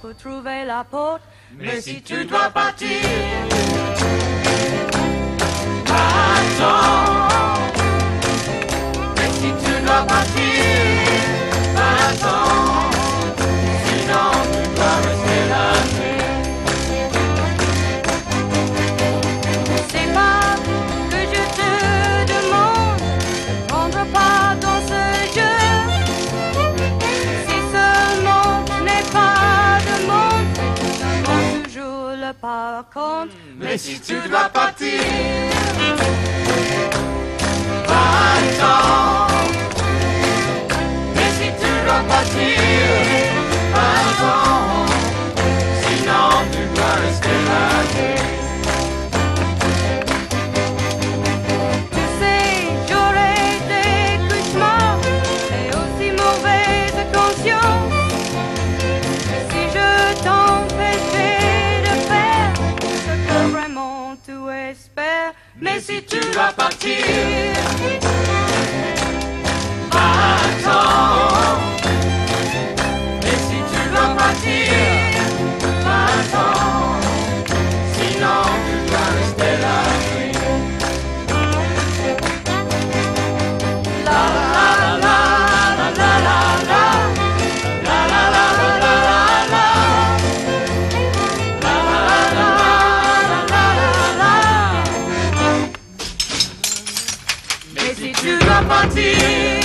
pour trouver la porte. Mais si tu dois partir, Mais si tu dois partir, attends. Mais si tu dois partir, attends. Sinon, tu dois rester là. Mais si tu vas partir la partie.